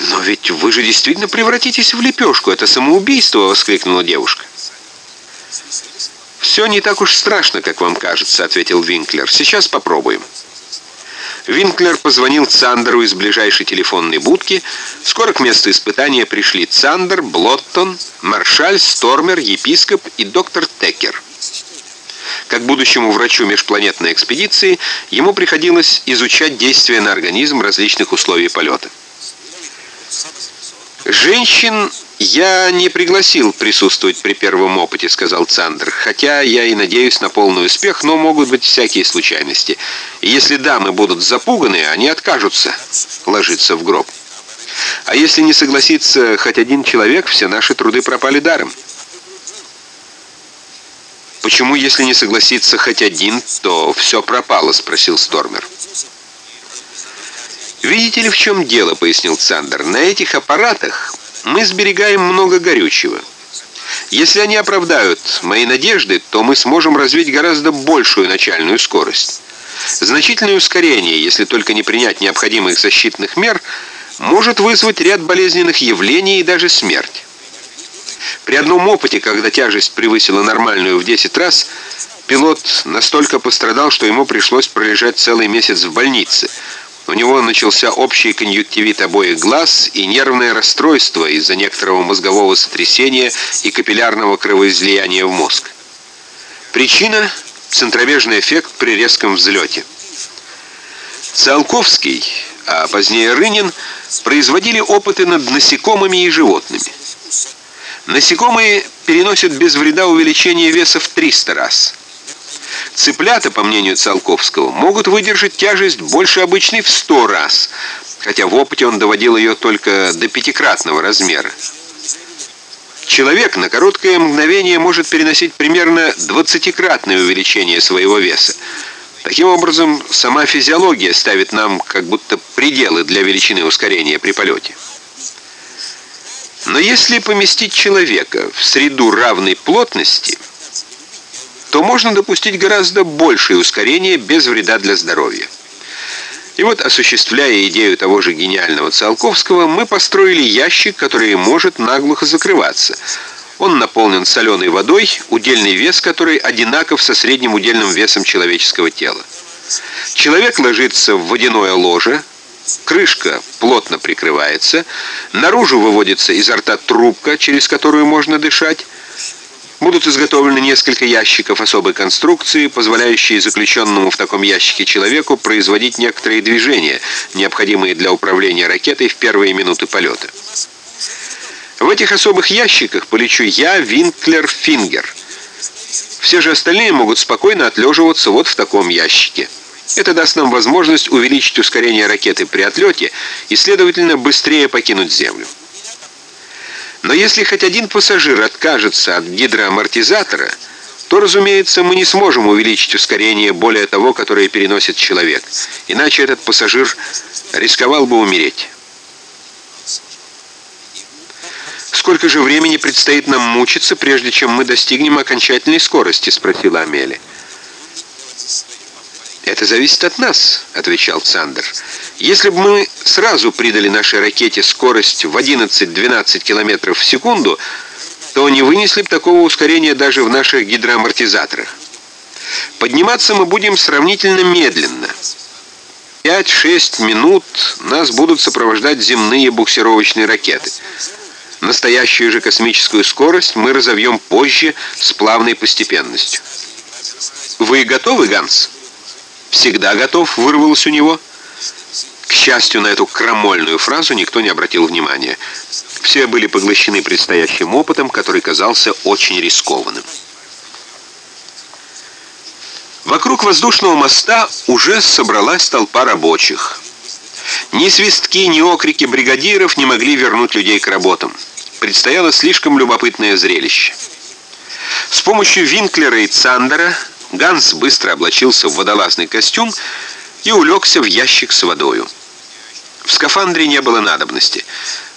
«Но ведь вы же действительно превратитесь в лепешку. Это самоубийство!» — воскликнула девушка. «Все не так уж страшно, как вам кажется», — ответил Винклер. «Сейчас попробуем». Винклер позвонил Цандеру из ближайшей телефонной будки. Скоро к месту испытания пришли Цандер, Блоттон, Маршаль, Стормер, епископ и доктор Текер. Как будущему врачу межпланетной экспедиции, ему приходилось изучать действия на организм различных условий полета. Женщин «Я не пригласил присутствовать при первом опыте», — сказал Цандер. «Хотя я и надеюсь на полный успех, но могут быть всякие случайности. И если дамы будут запуганы, они откажутся ложиться в гроб. А если не согласится хоть один человек, все наши труды пропали даром». «Почему, если не согласится хоть один, то все пропало?» — спросил Стормер. «Видите ли, в чем дело?» — пояснил Цандер. «На этих аппаратах мы сберегаем много горючего. Если они оправдают мои надежды, то мы сможем развить гораздо большую начальную скорость. Значительное ускорение, если только не принять необходимых защитных мер, может вызвать ряд болезненных явлений и даже смерть. При одном опыте, когда тяжесть превысила нормальную в 10 раз, пилот настолько пострадал, что ему пришлось пролежать целый месяц в больнице – у него начался общий конъюнктивит обоих глаз и нервное расстройство из-за некоторого мозгового сотрясения и капиллярного кровоизлияния в мозг. Причина – центробежный эффект при резком взлете. Циолковский, а позднее Рынин, производили опыты над насекомыми и животными. Насекомые переносят без вреда увеличение веса в 300 раз – Цыплята, по мнению Циолковского, могут выдержать тяжесть больше обычной в сто раз, хотя в опыте он доводил ее только до пятикратного размера. Человек на короткое мгновение может переносить примерно двадцатикратное увеличение своего веса. Таким образом, сама физиология ставит нам как будто пределы для величины ускорения при полете. Но если поместить человека в среду равной плотности – то можно допустить гораздо большее ускорение без вреда для здоровья. И вот, осуществляя идею того же гениального Циолковского, мы построили ящик, который может наглухо закрываться. Он наполнен соленой водой, удельный вес которой одинаков со средним удельным весом человеческого тела. Человек ложится в водяное ложе, крышка плотно прикрывается, наружу выводится изо рта трубка, через которую можно дышать, Будут изготовлены несколько ящиков особой конструкции, позволяющие заключенному в таком ящике человеку производить некоторые движения, необходимые для управления ракетой в первые минуты полета. В этих особых ящиках полечу я, Винклер, Фингер. Все же остальные могут спокойно отлеживаться вот в таком ящике. Это даст нам возможность увеличить ускорение ракеты при отлете и, следовательно, быстрее покинуть Землю. Но если хоть один пассажир откажется от гидроамортизатора, то, разумеется, мы не сможем увеличить ускорение более того, которое переносит человек. Иначе этот пассажир рисковал бы умереть. «Сколько же времени предстоит нам мучиться, прежде чем мы достигнем окончательной скорости?» — спросила Амели. «Это зависит от нас», — отвечал Цандер. «Если бы мы сразу придали нашей ракете скорость в 11-12 км в секунду, то не вынесли бы такого ускорения даже в наших гидроамортизаторах. Подниматься мы будем сравнительно медленно. 5-6 минут нас будут сопровождать земные буксировочные ракеты. Настоящую же космическую скорость мы разовьем позже с плавной постепенностью. Вы готовы, Ганс?» «Всегда готов», — вырвалось у него. К счастью, на эту крамольную фразу никто не обратил внимания. Все были поглощены предстоящим опытом, который казался очень рискованным. Вокруг воздушного моста уже собралась толпа рабочих. Ни свистки, ни окрики бригадиров не могли вернуть людей к работам. Предстояло слишком любопытное зрелище. С помощью Винклера и Цандера Ганс быстро облачился в водолазный костюм и улегся в ящик с водою. В скафандре не было надобности,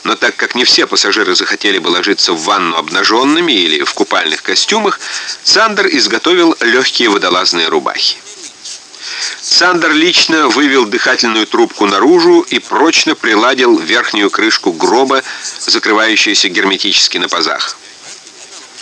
но так как не все пассажиры захотели бы ложиться в ванну обнаженными или в купальных костюмах, Сандер изготовил легкие водолазные рубахи. Сандер лично вывел дыхательную трубку наружу и прочно приладил верхнюю крышку гроба, закрывающуюся герметически на пазах.